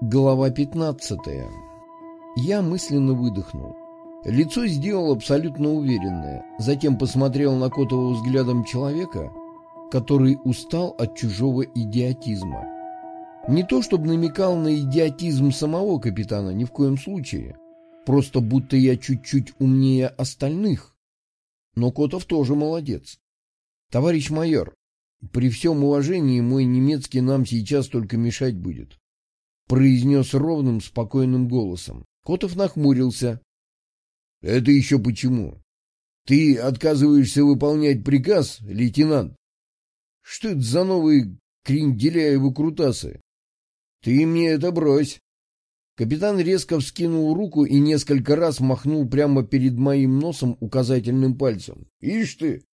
Глава 15. Я мысленно выдохнул. Лицо сделал абсолютно уверенное, затем посмотрел на Котова взглядом человека, который устал от чужого идиотизма. Не то чтобы намекал на идиотизм самого капитана, ни в коем случае. Просто будто я чуть-чуть умнее остальных. Но Котов тоже молодец. Товарищ майор, при всем уважении мой немецкий нам сейчас только мешать будет. Произнес ровным, спокойным голосом. Котов нахмурился. Это еще почему? Ты отказываешься выполнять приказ, лейтенант? Что это за новые кренделяевы крутасы? Ты мне это брось. Капитан резко вскинул руку и несколько раз махнул прямо перед моим носом указательным пальцем. Ишь ты!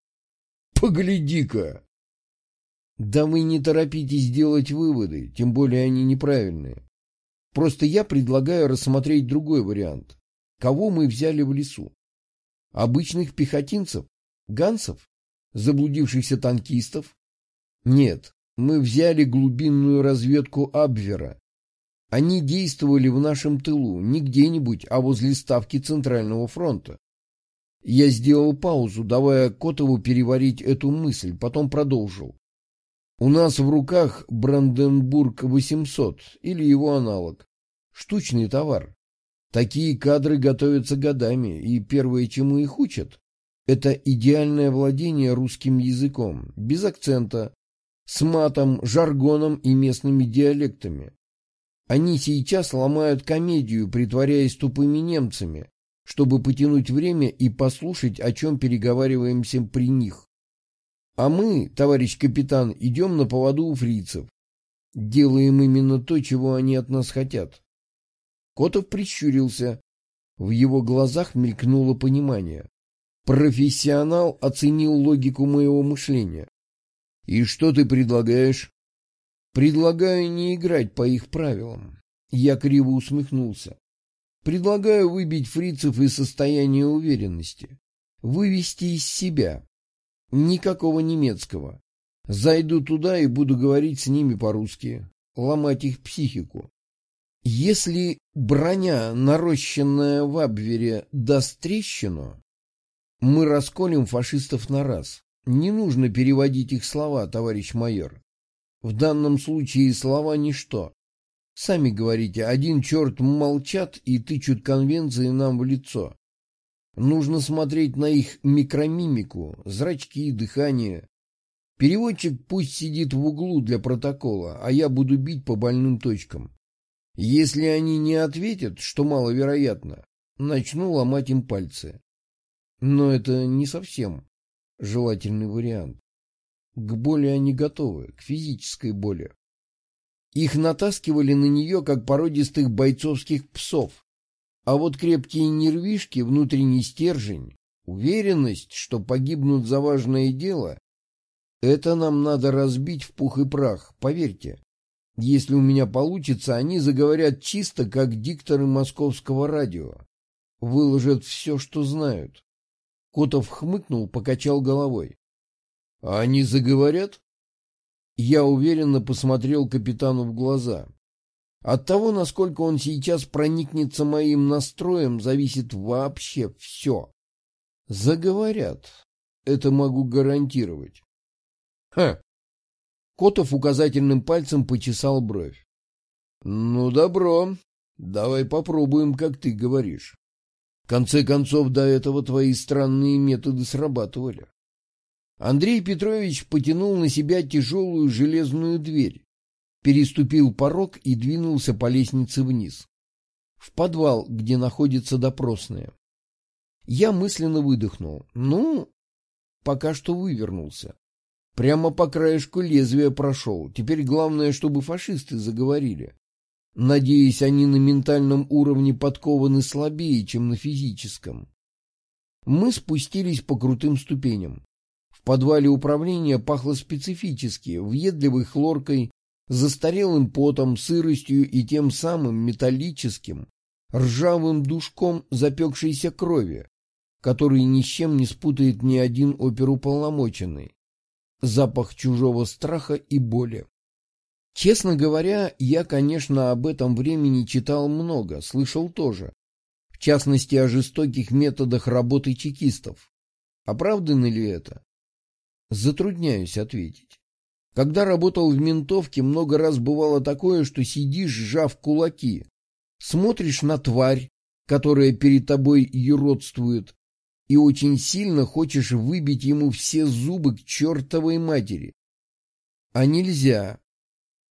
Погляди-ка! Да вы не торопитесь делать выводы, тем более они неправильные. Просто я предлагаю рассмотреть другой вариант. Кого мы взяли в лесу? Обычных пехотинцев? Гансов? Заблудившихся танкистов? Нет, мы взяли глубинную разведку Абвера. Они действовали в нашем тылу, не где-нибудь, а возле ставки Центрального фронта. Я сделал паузу, давая Котову переварить эту мысль, потом продолжил. У нас в руках Бранденбург-800 или его аналог. Штучный товар. Такие кадры готовятся годами, и первое, чему их учат, это идеальное владение русским языком, без акцента, с матом, жаргоном и местными диалектами. Они сейчас ломают комедию, притворяясь тупыми немцами, чтобы потянуть время и послушать, о чем переговариваемся при них. А мы, товарищ капитан, идем на поводу у фрицев. Делаем именно то, чего они от нас хотят. Котов прищурился. В его глазах мелькнуло понимание. Профессионал оценил логику моего мышления. «И что ты предлагаешь?» «Предлагаю не играть по их правилам». Я криво усмехнулся. «Предлагаю выбить фрицев из состояния уверенности, вывести из себя, Никакого немецкого. Зайду туда и буду говорить с ними по-русски, ломать их психику. Если броня, нарощенная в Абвере, даст трещину, мы расколем фашистов на раз. Не нужно переводить их слова, товарищ майор. В данном случае слова ничто. Сами говорите, один черт молчат и тычут конвенции нам в лицо. Нужно смотреть на их микромимику, зрачки, дыхание. Переводчик пусть сидит в углу для протокола, а я буду бить по больным точкам. Если они не ответят, что маловероятно, начну ломать им пальцы. Но это не совсем желательный вариант. К боли они готовы, к физической боли. Их натаскивали на нее, как породистых бойцовских псов, а вот крепкие нервишки, внутренний стержень, уверенность, что погибнут за важное дело, это нам надо разбить в пух и прах, поверьте. Если у меня получится, они заговорят чисто, как дикторы московского радио. Выложат все, что знают. Котов хмыкнул, покачал головой. — А они заговорят? Я уверенно посмотрел капитану в глаза. От того, насколько он сейчас проникнется моим настроем, зависит вообще все. Заговорят. Это могу гарантировать. Ха! Котов указательным пальцем почесал бровь. Ну, добро. Давай попробуем, как ты говоришь. В конце концов, до этого твои странные методы срабатывали. Андрей Петрович потянул на себя тяжелую железную дверь, переступил порог и двинулся по лестнице вниз. В подвал, где находится допросная. Я мысленно выдохнул. Ну, пока что вывернулся. Прямо по краешку лезвия прошел. Теперь главное, чтобы фашисты заговорили. Надеюсь, они на ментальном уровне подкованы слабее, чем на физическом. Мы спустились по крутым ступеням. В подвале управления пахло специфически, въедливой хлоркой застарелым потом, сыростью и тем самым металлическим, ржавым душком запекшейся крови, который ни с чем не спутает ни один оперуполномоченный. Запах чужого страха и боли. Честно говоря, я, конечно, об этом времени читал много, слышал тоже. В частности, о жестоких методах работы чекистов. Оправданы ли это? Затрудняюсь ответить. Когда работал в ментовке, много раз бывало такое, что сидишь, сжав кулаки, смотришь на тварь, которая перед тобой юродствует, и очень сильно хочешь выбить ему все зубы к чертовой матери. А нельзя,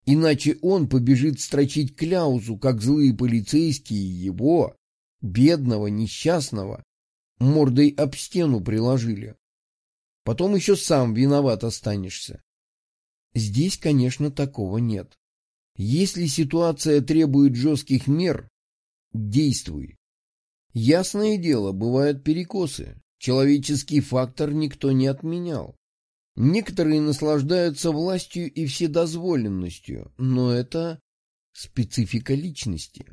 иначе он побежит строчить кляузу, как злые полицейские его, бедного, несчастного, мордой об стену приложили. Потом еще сам виноват останешься. Здесь, конечно, такого нет. Если ситуация требует жестких мер, действуй. Ясное дело, бывают перекосы. Человеческий фактор никто не отменял. Некоторые наслаждаются властью и вседозволенностью, но это специфика личности.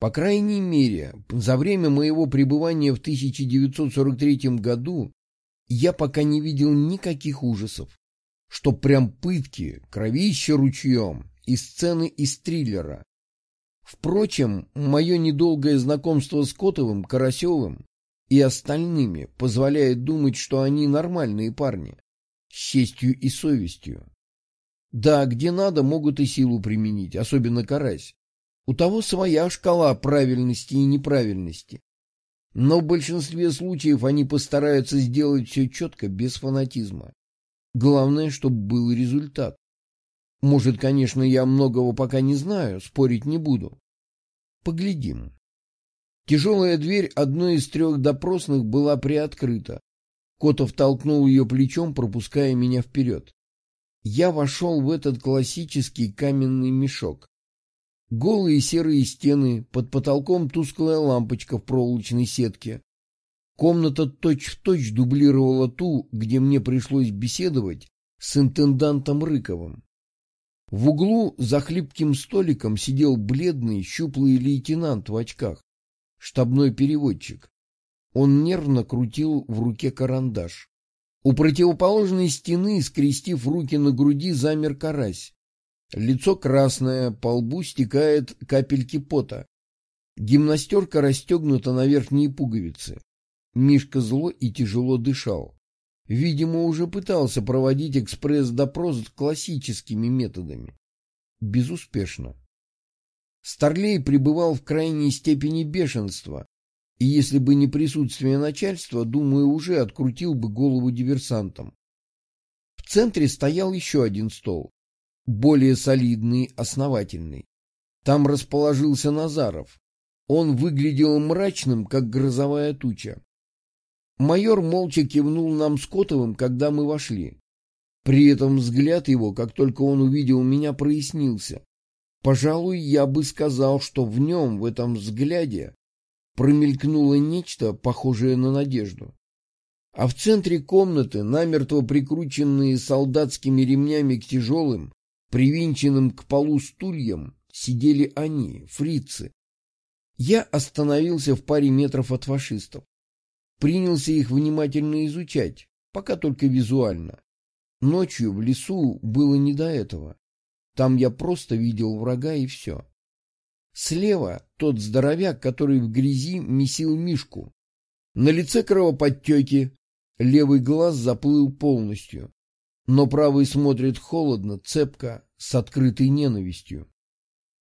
По крайней мере, за время моего пребывания в 1943 году я пока не видел никаких ужасов, что прям пытки, кровище ручьем и сцены из триллера. Впрочем, мое недолгое знакомство с Котовым, Карасевым и остальными позволяет думать, что они нормальные парни, с честью и совестью. Да, где надо, могут и силу применить, особенно Карась. У того своя шкала правильности и неправильности. Но в большинстве случаев они постараются сделать все четко, без фанатизма. Главное, чтобы был результат. Может, конечно, я многого пока не знаю, спорить не буду. Поглядим. Тяжелая дверь одной из трех допросных была приоткрыта. Котов толкнул ее плечом, пропуская меня вперед. Я вошел в этот классический каменный мешок. Голые серые стены, под потолком тусклая лампочка в проволочной сетке. Комната точь-в-точь точь дублировала ту, где мне пришлось беседовать с интендантом Рыковым. В углу за хлипким столиком сидел бледный, щуплый лейтенант в очках, штабной переводчик. Он нервно крутил в руке карандаш. У противоположной стены, скрестив руки на груди, замер карась. Лицо красное, по лбу стекает капельки пота. Гимнастерка расстегнута на верхние пуговицы. Мишка зло и тяжело дышал. Видимо, уже пытался проводить экспресс-допрос классическими методами. Безуспешно. Старлей пребывал в крайней степени бешенства, и если бы не присутствие начальства, думаю, уже открутил бы голову диверсантам. В центре стоял еще один стол, более солидный, основательный. Там расположился Назаров. Он выглядел мрачным, как грозовая туча. Майор молча кивнул нам с Котовым, когда мы вошли. При этом взгляд его, как только он увидел меня, прояснился. Пожалуй, я бы сказал, что в нем, в этом взгляде, промелькнуло нечто, похожее на надежду. А в центре комнаты, намертво прикрученные солдатскими ремнями к тяжелым, привинченным к полу стульям, сидели они, фрицы. Я остановился в паре метров от фашистов принялся их внимательно изучать, пока только визуально. Ночью в лесу было не до этого. Там я просто видел врага и все. Слева тот здоровяк, который в грязи месил мишку. На лице кровоподтеки, левый глаз заплыл полностью, но правый смотрит холодно, цепко, с открытой ненавистью.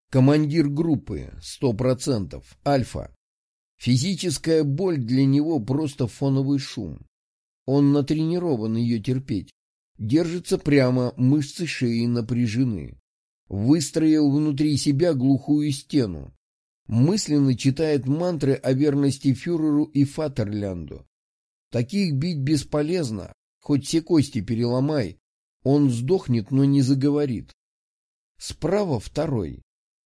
Командир группы, сто процентов, Альфа. Физическая боль для него просто фоновый шум. Он натренирован ее терпеть. Держится прямо, мышцы шеи напряжены. Выстроил внутри себя глухую стену. Мысленно читает мантры о верности фюреру и Фатерлянду. Таких бить бесполезно, хоть все кости переломай. Он сдохнет, но не заговорит. Справа второй.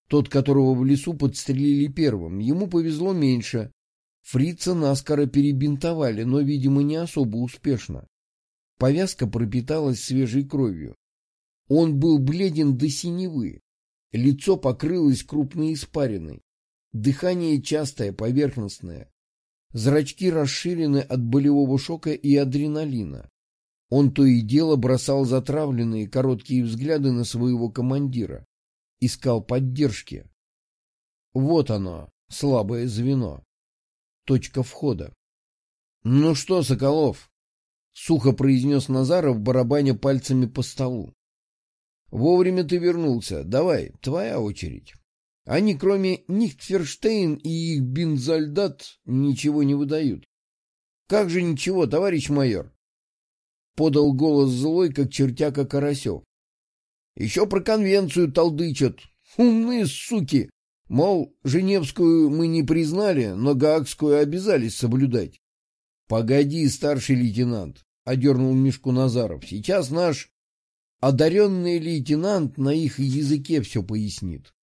Тот, которого в лесу подстрелили первым, ему повезло меньше. Фрица наскоро перебинтовали, но, видимо, не особо успешно. Повязка пропиталась свежей кровью. Он был бледен до синевы. Лицо покрылось крупной испариной. Дыхание частое, поверхностное. Зрачки расширены от болевого шока и адреналина. Он то и дело бросал затравленные короткие взгляды на своего командира, искал поддержки. Вот оно, слабое звено. Точка входа. — Ну что, Соколов? — сухо произнес Назаров, барабаня пальцами по столу. — Вовремя ты вернулся. Давай, твоя очередь. Они, кроме Нихтферштейн и их бинзальдат, ничего не выдают. — Как же ничего, товарищ майор? Подал голос злой, как чертяка Карасев. — Еще про конвенцию толдычат. Умные суки! Мол, Женевскую мы не признали, но Гаагскую обязались соблюдать. — Погоди, старший лейтенант, — одернул Мишку Назаров. — Сейчас наш одаренный лейтенант на их языке все пояснит.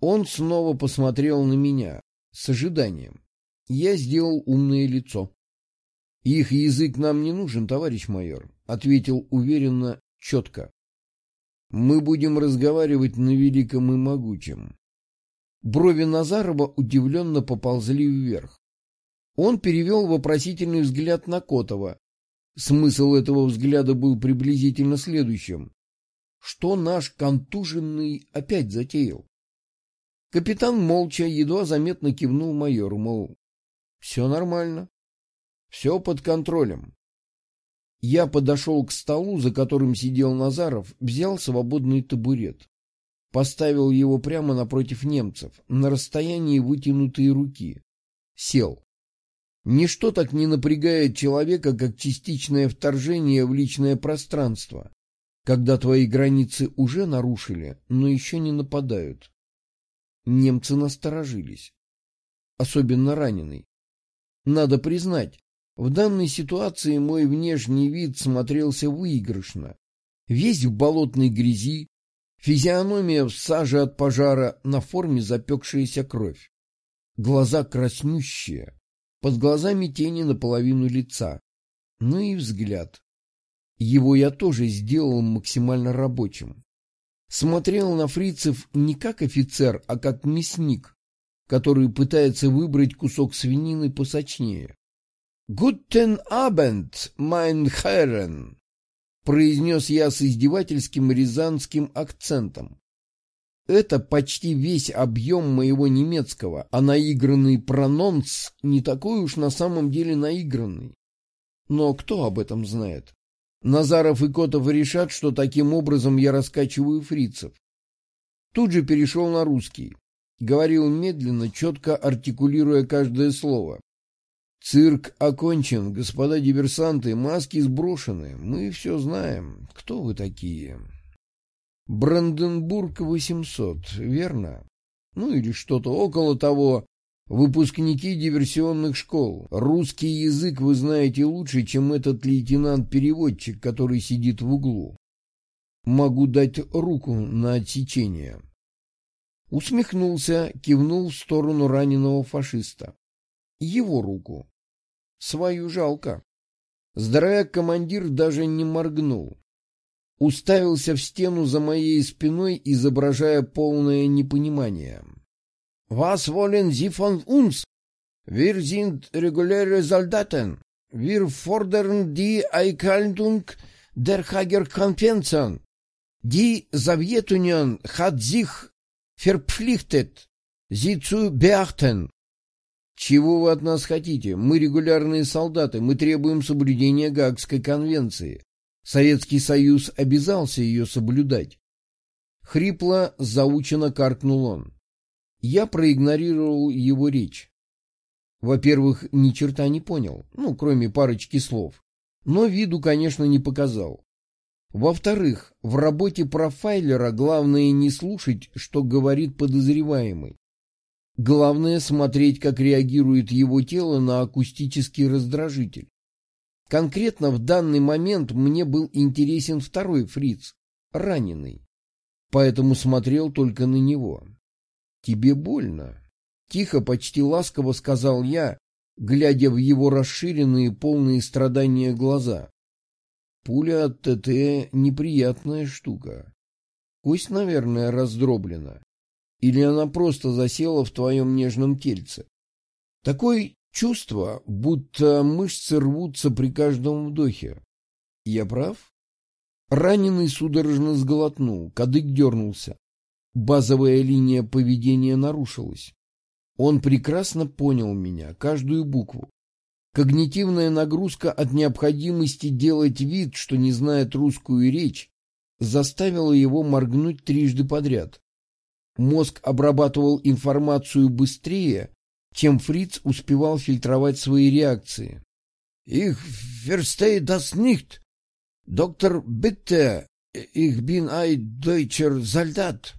Он снова посмотрел на меня с ожиданием. Я сделал умное лицо. — Их язык нам не нужен, товарищ майор, — ответил уверенно, четко. — Мы будем разговаривать на великом и могучем. Брови Назарова удивленно поползли вверх. Он перевел вопросительный взгляд на Котова. Смысл этого взгляда был приблизительно следующим. Что наш контуженный опять затеял? Капитан молча, едва заметно кивнул майору, мол, все нормально, все под контролем. Я подошел к столу, за которым сидел Назаров, взял свободный табурет. Поставил его прямо напротив немцев, на расстоянии вытянутой руки. Сел. Ничто так не напрягает человека, как частичное вторжение в личное пространство, когда твои границы уже нарушили, но еще не нападают. Немцы насторожились. Особенно раненый. Надо признать, в данной ситуации мой внешний вид смотрелся выигрышно. Весь в болотной грязи, физиономия в саже от пожара, на форме запекшаяся кровь. Глаза краснющие, под глазами тени наполовину лица. Ну и взгляд. Его я тоже сделал максимально рабочим смотрел на фрицев не как офицер, а как мясник, который пытается выбрать кусок свинины посочнее. «Guten Abend, meine Herren!» — произнес я с издевательским рязанским акцентом. Это почти весь объем моего немецкого, а наигранный прононс не такой уж на самом деле наигранный. Но кто об этом знает? Назаров и Котов решат, что таким образом я раскачиваю фрицев. Тут же перешел на русский. Говорил медленно, четко артикулируя каждое слово. Цирк окончен, господа диверсанты, маски сброшены. Мы все знаем. Кто вы такие? Бранденбург 800, верно? Ну или что-то около того. Выпускники диверсионных школ. Русский язык вы знаете лучше, чем этот лейтенант-переводчик, который сидит в углу. Могу дать руку на отсечение. Усмехнулся, кивнул в сторону раненого фашиста. Его руку. Свою жалко. Здоровяк-командир даже не моргнул. Уставился в стену за моей спиной, изображая полное непонимание. Was wollen Sie von uns? Wir sind reguläre Soldaten. Wir fordern die Einhaltung der Hager Konvention. Die Sowjetunion hat sich verpflichtet, sie zu beachten. Чего вы от нас хотите? Мы регулярные солдаты, мы требуем соблюдения Гаагской конвенции. Советский Союз обязался ее соблюдать. Хрипло, заучено каркнул он. Я проигнорировал его речь. Во-первых, ни черта не понял, ну, кроме парочки слов, но виду, конечно, не показал. Во-вторых, в работе профайлера главное не слушать, что говорит подозреваемый. Главное смотреть, как реагирует его тело на акустический раздражитель. Конкретно в данный момент мне был интересен второй фриц, раненый, поэтому смотрел только на него. «Тебе больно?» — тихо, почти ласково сказал я, глядя в его расширенные, полные страдания глаза. «Пуля от ТТ — неприятная штука. Кость, наверное, раздроблена. Или она просто засела в твоем нежном тельце. Такое чувство, будто мышцы рвутся при каждом вдохе. Я прав? Раненый судорожно сглотнул, кадык дернулся. Базовая линия поведения нарушилась. Он прекрасно понял меня, каждую букву. Когнитивная нагрузка от необходимости делать вид, что не знает русскую речь, заставила его моргнуть трижды подряд. Мозг обрабатывал информацию быстрее, чем Фриц успевал фильтровать свои реакции. «Ich verstehe das nicht. Доктор bitte, ich bin ein deutscher Soldat».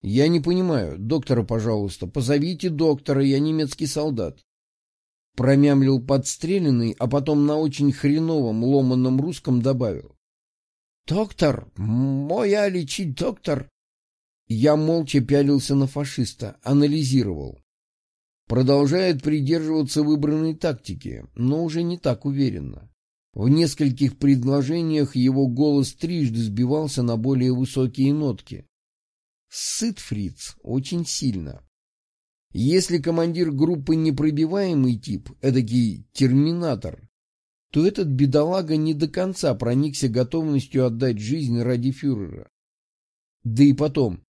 «Я не понимаю. Доктора, пожалуйста. Позовите доктора, я немецкий солдат». Промямлил подстреленный, а потом на очень хреновом, ломанном русском добавил. «Доктор! Моя лечить доктор!» Я молча пялился на фашиста, анализировал. Продолжает придерживаться выбранной тактики, но уже не так уверенно. В нескольких предложениях его голос трижды сбивался на более высокие нотки. Сыт фриц очень сильно. Если командир группы непробиваемый тип, эдакий терминатор, то этот бедолага не до конца проникся готовностью отдать жизнь ради фюрера. Да и потом,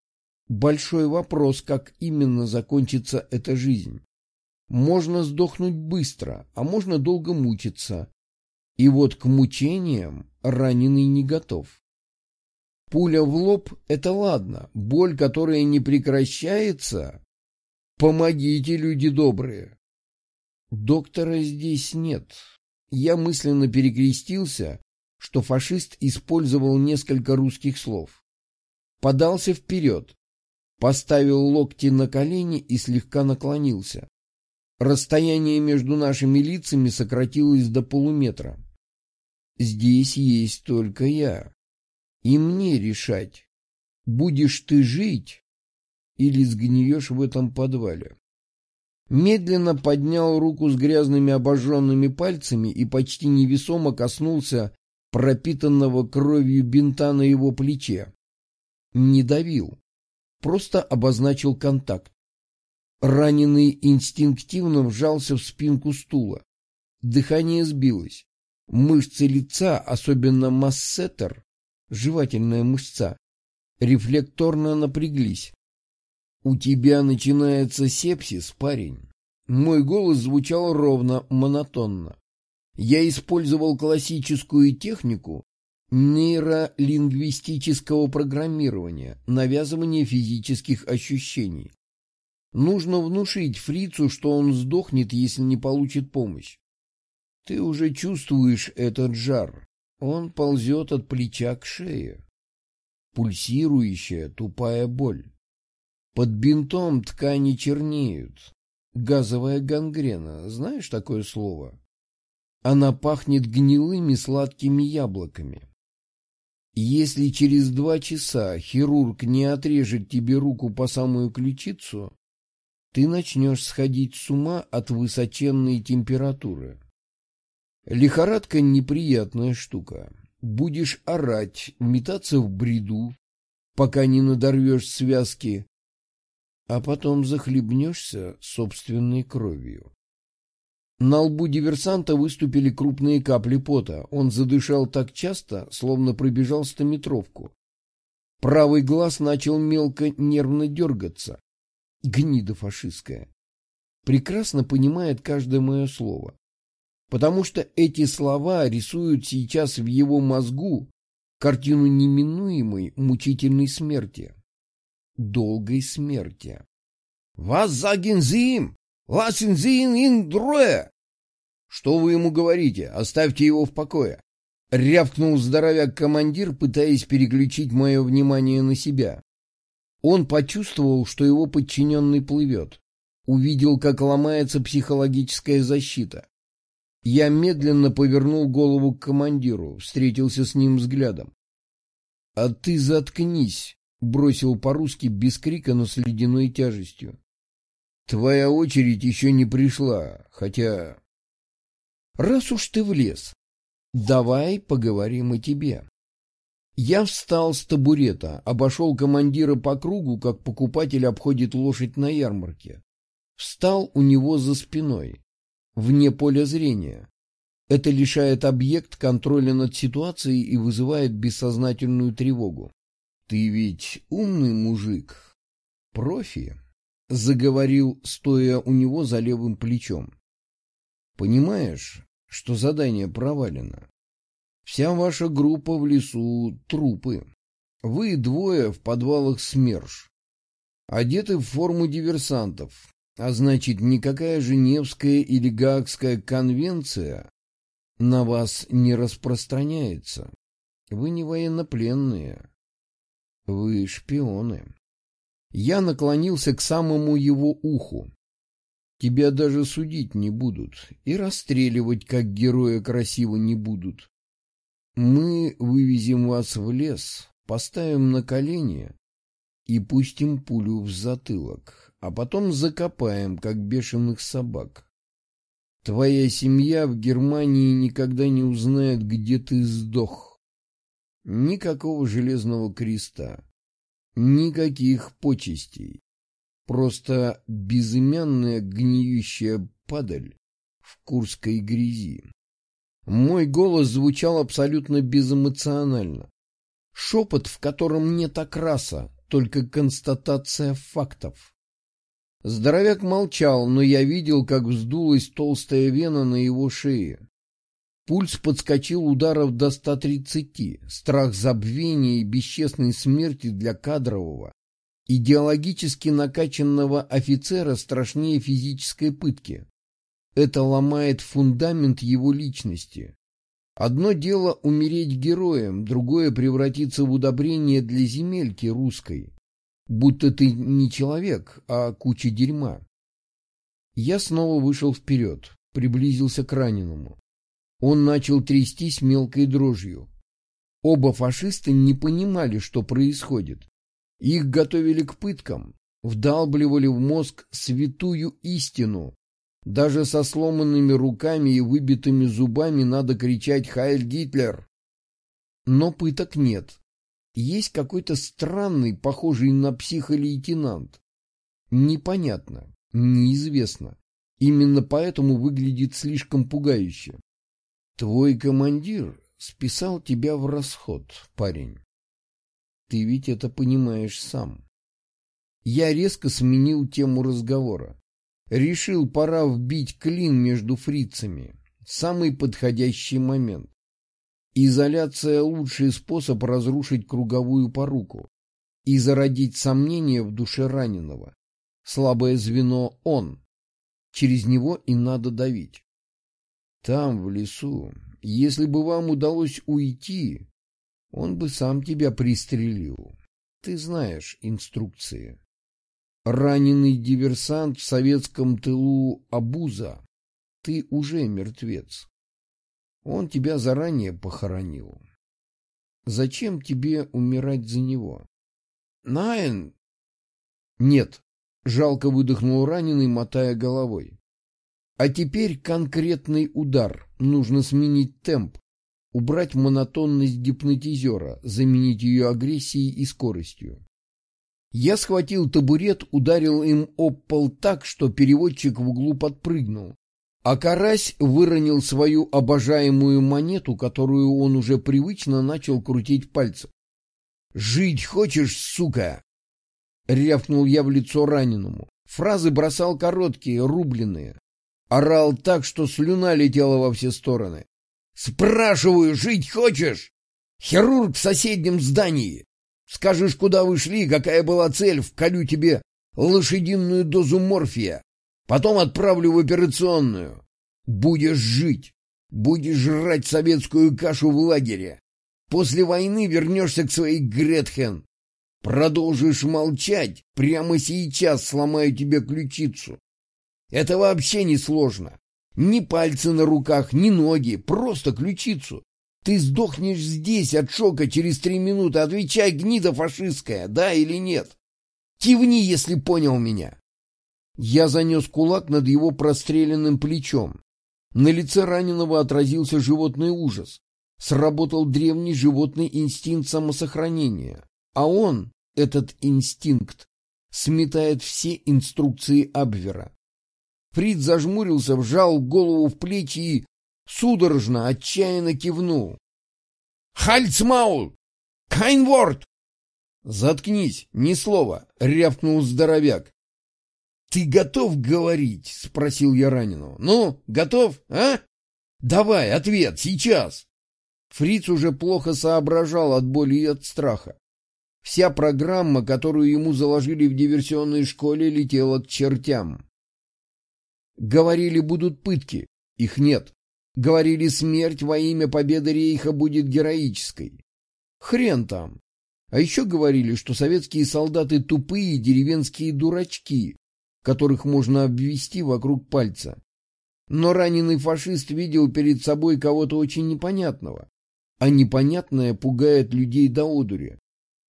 большой вопрос, как именно закончится эта жизнь. Можно сдохнуть быстро, а можно долго мучиться. И вот к мучениям раненый не готов. Пуля в лоб — это ладно, боль, которая не прекращается. Помогите, люди добрые. Доктора здесь нет. Я мысленно перекрестился, что фашист использовал несколько русских слов. Подался вперед, поставил локти на колени и слегка наклонился. Расстояние между нашими лицами сократилось до полуметра. Здесь есть только я. И мне решать, будешь ты жить или сгниешь в этом подвале. Медленно поднял руку с грязными обожженными пальцами и почти невесомо коснулся пропитанного кровью бинта на его плече. Не давил, просто обозначил контакт. Раненый инстинктивно вжался в спинку стула. Дыхание сбилось. Мышцы лица, особенно массетер, жевательная мышца, рефлекторно напряглись. «У тебя начинается сепсис, парень». Мой голос звучал ровно, монотонно. Я использовал классическую технику нейролингвистического программирования, навязывания физических ощущений. Нужно внушить фрицу, что он сдохнет, если не получит помощь. Ты уже чувствуешь этот жар. Он ползет от плеча к шее. Пульсирующая, тупая боль. Под бинтом ткани чернеют. Газовая гангрена. Знаешь такое слово? Она пахнет гнилыми сладкими яблоками. Если через два часа хирург не отрежет тебе руку по самую ключицу, ты начнешь сходить с ума от высоченной температуры. Лихорадка — неприятная штука. Будешь орать, метаться в бреду, пока не надорвешь связки, а потом захлебнешься собственной кровью. На лбу диверсанта выступили крупные капли пота. Он задышал так часто, словно пробежал стометровку. Правый глаз начал мелко нервно дергаться. Гнида фашистская. Прекрасно понимает каждое мое слово потому что эти слова рисуют сейчас в его мозгу картину неминуемой мучительной смерти. Долгой смерти. «Вас ihm? Lassen Sie ihn «Что вы ему говорите? Оставьте его в покое!» Рявкнул здоровяк-командир, пытаясь переключить мое внимание на себя. Он почувствовал, что его подчиненный плывет. Увидел, как ломается психологическая защита. Я медленно повернул голову к командиру, встретился с ним взглядом. — А ты заткнись, — бросил по-русски без крика, но с ледяной тяжестью. — Твоя очередь еще не пришла, хотя... — Раз уж ты влез, давай поговорим о тебе. Я встал с табурета, обошел командира по кругу, как покупатель обходит лошадь на ярмарке. Встал у него за спиной вне поля зрения. Это лишает объект контроля над ситуацией и вызывает бессознательную тревогу. Ты ведь умный мужик, профи, заговорил, стоя у него за левым плечом. Понимаешь, что задание провалено? Вся ваша группа в лесу — трупы. Вы двое в подвалах СМЕРШ. Одеты в форму диверсантов. А значит, никакая Женевская или Гаагская конвенция на вас не распространяется. Вы не военнопленные. Вы шпионы. Я наклонился к самому его уху. Тебя даже судить не будут и расстреливать, как героя красиво не будут. Мы вывезем вас в лес, поставим на колени и пустим пулю в затылок, а потом закопаем, как бешеных собак. Твоя семья в Германии никогда не узнает, где ты сдох. Никакого железного креста, никаких почестей. Просто безымянная гниющая падаль в курской грязи. Мой голос звучал абсолютно безэмоционально. Шепот, в котором нет окраса, только констатация фактов. Здоровяк молчал, но я видел, как вздулась толстая вена на его шее. Пульс подскочил ударов до 130. Страх забвения и бесчестной смерти для кадрового, идеологически накачанного офицера страшнее физической пытки. Это ломает фундамент его личности. Одно дело умереть героем, другое превратиться в удобрение для земельки русской. Будто ты не человек, а куча дерьма. Я снова вышел вперед, приблизился к раненому. Он начал трястись мелкой дрожью. Оба фашиста не понимали, что происходит. Их готовили к пыткам, вдалбливали в мозг святую истину, даже со сломанными руками и выбитыми зубами надо кричать «Хайль Гитлер!». Но пыток нет. Есть какой-то странный, похожий на психолейтенант. Непонятно, неизвестно. Именно поэтому выглядит слишком пугающе. Твой командир списал тебя в расход, парень. Ты ведь это понимаешь сам. Я резко сменил тему разговора. Решил, пора вбить клин между фрицами. Самый подходящий момент. Изоляция – лучший способ разрушить круговую поруку и зародить сомнения в душе раненого. Слабое звено – он. Через него и надо давить. Там, в лесу, если бы вам удалось уйти, он бы сам тебя пристрелил. Ты знаешь инструкции. Раненый диверсант в советском тылу Абуза. Ты уже мертвец. Он тебя заранее похоронил. Зачем тебе умирать за него? Найн! Нет, жалко выдохнул раненый, мотая головой. А теперь конкретный удар. Нужно сменить темп. Убрать монотонность гипнотизера, заменить ее агрессией и скоростью. Я схватил табурет, ударил им об пол так, что переводчик в углу подпрыгнул. А карась выронил свою обожаемую монету, которую он уже привычно начал крутить пальцем. «Жить хочешь, сука?» — рявкнул я в лицо раненому. Фразы бросал короткие, рубленые. Орал так, что слюна летела во все стороны. «Спрашиваю, жить хочешь? Хирург в соседнем здании. Скажешь, куда вы шли, какая была цель, вколю тебе лошадиную дозу морфия. Потом отправлю в операционную. Будешь жить. Будешь жрать советскую кашу в лагере. После войны вернешься к своей Гретхен. Продолжишь молчать, прямо сейчас сломаю тебе ключицу. Это вообще не сложно. Ни пальцы на руках, ни ноги, просто ключицу. Ты сдохнешь здесь от шока через три минуты. Отвечай, гнида фашистская, да или нет? Кивни, если понял меня. Я занес кулак над его простреленным плечом. На лице раненого отразился животный ужас. Сработал древний животный инстинкт самосохранения. А он, этот инстинкт, сметает все инструкции Абвера. Фрид зажмурился, вжал голову в плечи и судорожно, отчаянно кивнул. «Хальцмаул! Кайнворд!» «Заткнись, ни слова!» — рявкнул здоровяк. «Ты готов говорить?» — спросил я раненого. «Ну, готов, а? Давай, ответ, сейчас!» Фриц уже плохо соображал от боли и от страха. Вся программа, которую ему заложили в диверсионной школе, летела к чертям. Говорили, будут пытки. Их нет. Говорили, смерть во имя победы рейха будет героической. Хрен там. А еще говорили, что советские солдаты тупые деревенские дурачки, которых можно обвести вокруг пальца. Но раненый фашист видел перед собой кого-то очень непонятного. А непонятное пугает людей до одури.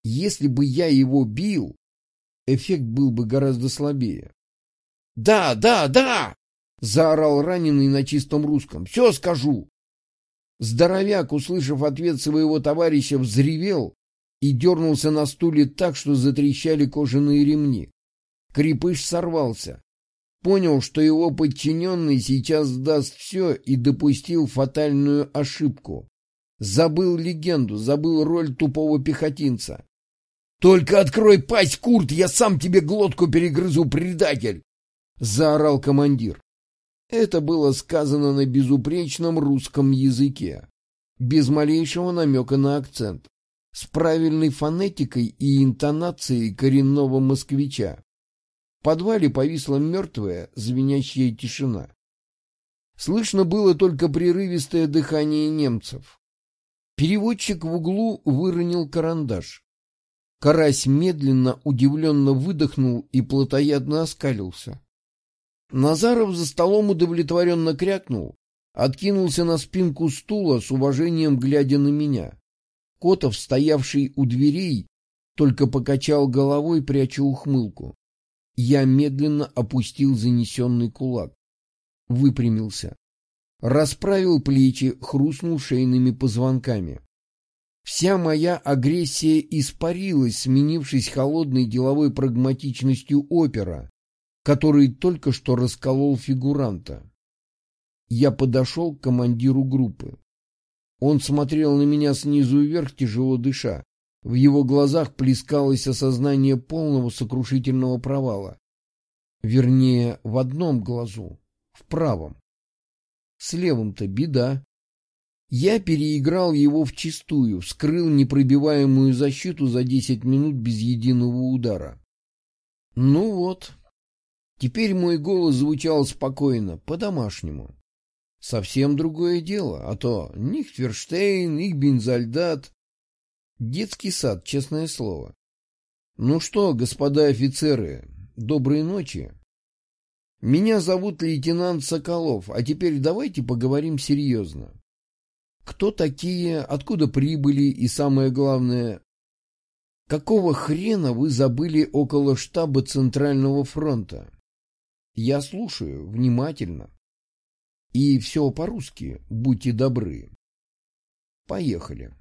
Если бы я его бил, эффект был бы гораздо слабее. «Да, да, да!» — заорал раненый на чистом русском. «Все скажу!» Здоровяк, услышав ответ своего товарища, взревел и дернулся на стуле так, что затрещали кожаные ремни. Крепыш сорвался. Понял, что его подчиненный сейчас сдаст все и допустил фатальную ошибку. Забыл легенду, забыл роль тупого пехотинца. «Только открой пасть, Курт, я сам тебе глотку перегрызу, предатель!» — заорал командир. Это было сказано на безупречном русском языке, без малейшего намека на акцент, с правильной фонетикой и интонацией коренного москвича подвале повисла мертвая, звенящая тишина. Слышно было только прерывистое дыхание немцев. Переводчик в углу выронил карандаш. Карась медленно, удивленно выдохнул и плотоядно оскалился. Назаров за столом удовлетворенно крякнул, откинулся на спинку стула с уважением глядя на меня. Котов, стоявший у дверей, только покачал головой, пряча ухмылку. Я медленно опустил занесенный кулак. Выпрямился. Расправил плечи, хрустнул шейными позвонками. Вся моя агрессия испарилась, сменившись холодной деловой прагматичностью опера, который только что расколол фигуранта. Я подошел к командиру группы. Он смотрел на меня снизу вверх, тяжело дыша. В его глазах плескалось осознание полного сокрушительного провала. Вернее, в одном глазу, в правом. С левым-то беда. Я переиграл его вчистую, вскрыл непробиваемую защиту за десять минут без единого удара. Ну вот. Теперь мой голос звучал спокойно, по-домашнему. Совсем другое дело, а то Нихтверштейн, Ихбензальдат, Детский сад, честное слово. Ну что, господа офицеры, доброй ночи. Меня зовут лейтенант Соколов, а теперь давайте поговорим серьезно. Кто такие, откуда прибыли и самое главное, какого хрена вы забыли около штаба Центрального фронта? Я слушаю внимательно. И все по-русски, будьте добры. Поехали.